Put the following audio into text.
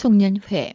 송년회.